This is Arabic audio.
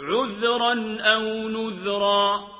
عُذْرًا أَوْ نُذْرًا.